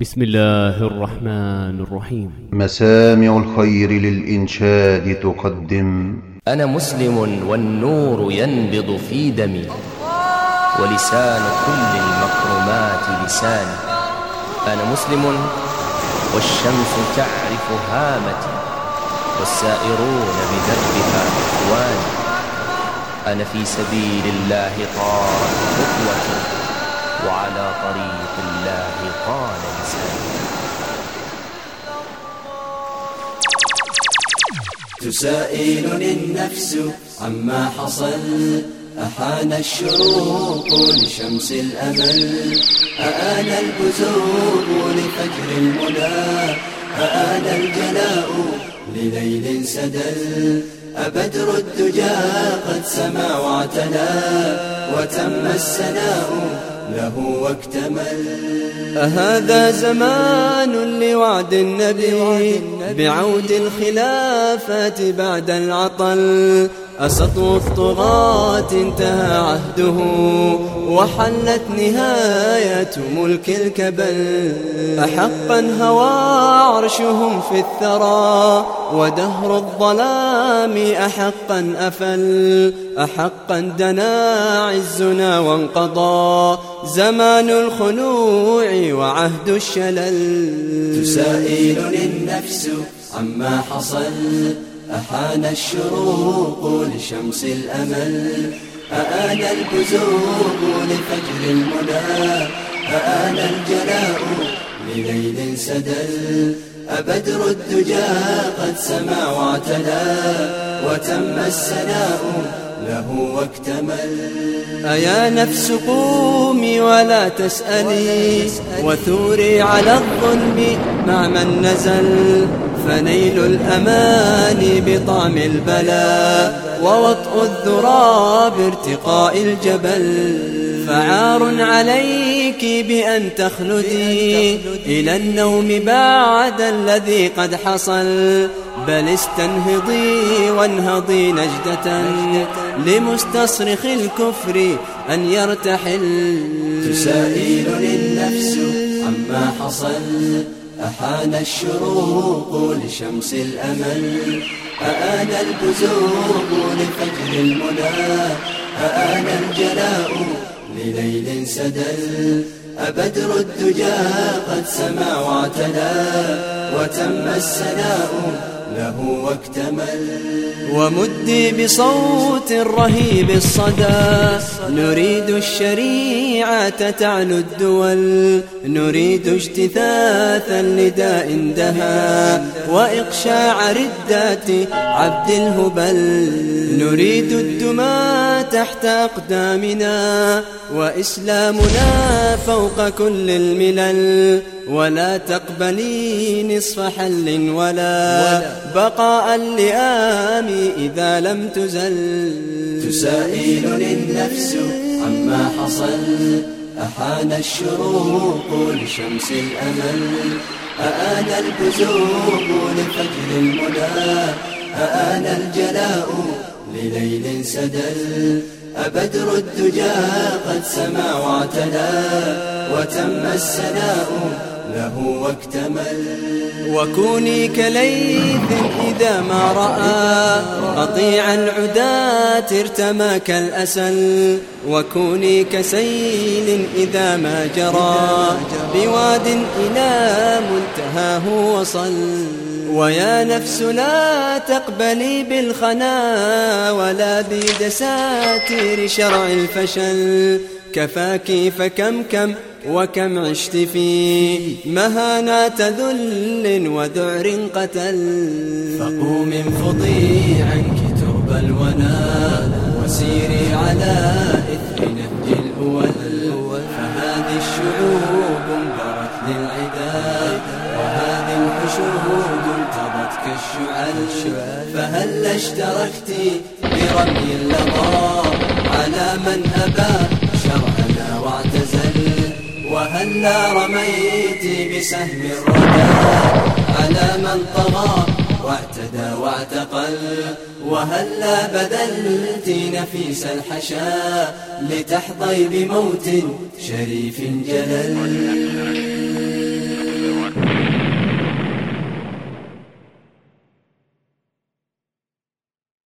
بسم الله الرحمن الرحيم. مسامع الخير للإنشاد تقدم. أنا مسلم والنور ينبض في دمي ولسان كل المكرمات لساني. أنا مسلم والشمس تعرف هامتي والسائرون بدربها إخواني. أنا في سبيل الله طارت خطوة وعلى طريق الله قال تسائلني النفس عما حصل أحان الشروق لشمس الأمل أآن البزوغ لفجر المنى أآن الجلاء لليل سدل. أبدر الدجى قد سما واعتلى وتم السناء له واكتمل أهذا زمان لوعد النبي. بعود الخلافات بعد العطل. أسطو الطغاة انتهى عهده وحلت نهاية ملك الكبل. أحقا هوى عرشهم في الثرى ودهر الظلام أحقا أفل. أحقا دنا عزنا وانقضى زمان الخنوع وعهد الشلل. تسائلني النفس عما حصل. أحان الشروق لشمس الأمل أآن البزوغ لفجر المنى أآن الجلاء لليل سدل. أبدر الدجى قد سما واعتلى وتم السناء له واكتمل. أيا نفس قومي ولا تسألي وثوري على الظلم مع من نزل. فنيل الأمان بطعم البلاء ووطء الذرى بارتقاء الجبل فعار عليك بأن تخلدي إلى النوم بعد الذي قد حصل بل استنهضي وانهضي نجدة لمستصرخ الكفر أن يرتحل تسائلني النفس عما حصل. أحان الشروق لشمس الأمل أآن البزوغ لفجر المنى أآن الجلاء لليل سدل. أبدر الدجى قد سما واعتلى وتم السناء له واكتمل ومدي بصوت رهيب الصدى. نريد الشريعة تعلو الدول. نريد اجتثاث النداء دها وإقشاع ردات عبد الهبل. نريد الدماء تحت أقدامنا. وإسلامنا فوق كل الملل. ولا تقبلي نصف حل ولا بقاء لآمي إذا لم تزل. تسائلني النفس عما حصل. أحان الشروق لشمس الأمل. أآن البزوغ لفجر المنى. أآن الجلاء لليل سدل. أبدر الدجى قد سما واعتلى وتم السناء له واكتمل. وكوني كليث إذا ما رأى قطيع العداة ارتمى كالأسل وكوني كسيل إذا ما جرى بواد إلى منتهاه وصل. ويا نفس لا تقبلي بالخنا ولا بدساتير شرع الفشل. كفاك فكم كم وكم عشت في مهانات ذل وذعر قتل. فقوم انفضي عنك ترب الونا وسيري على إثر نهج الأول فهذه الشعوب انبرت للعداد وهذه الحشود انتضت كالشعل. فهل اشتركت برمي اللظى على من أبى وهلا رميت بسهم الردى. على من طغى واعتدى واعتقل. وهلا بذلت نفيس الحشا. لتحظي بموت شريف جلل.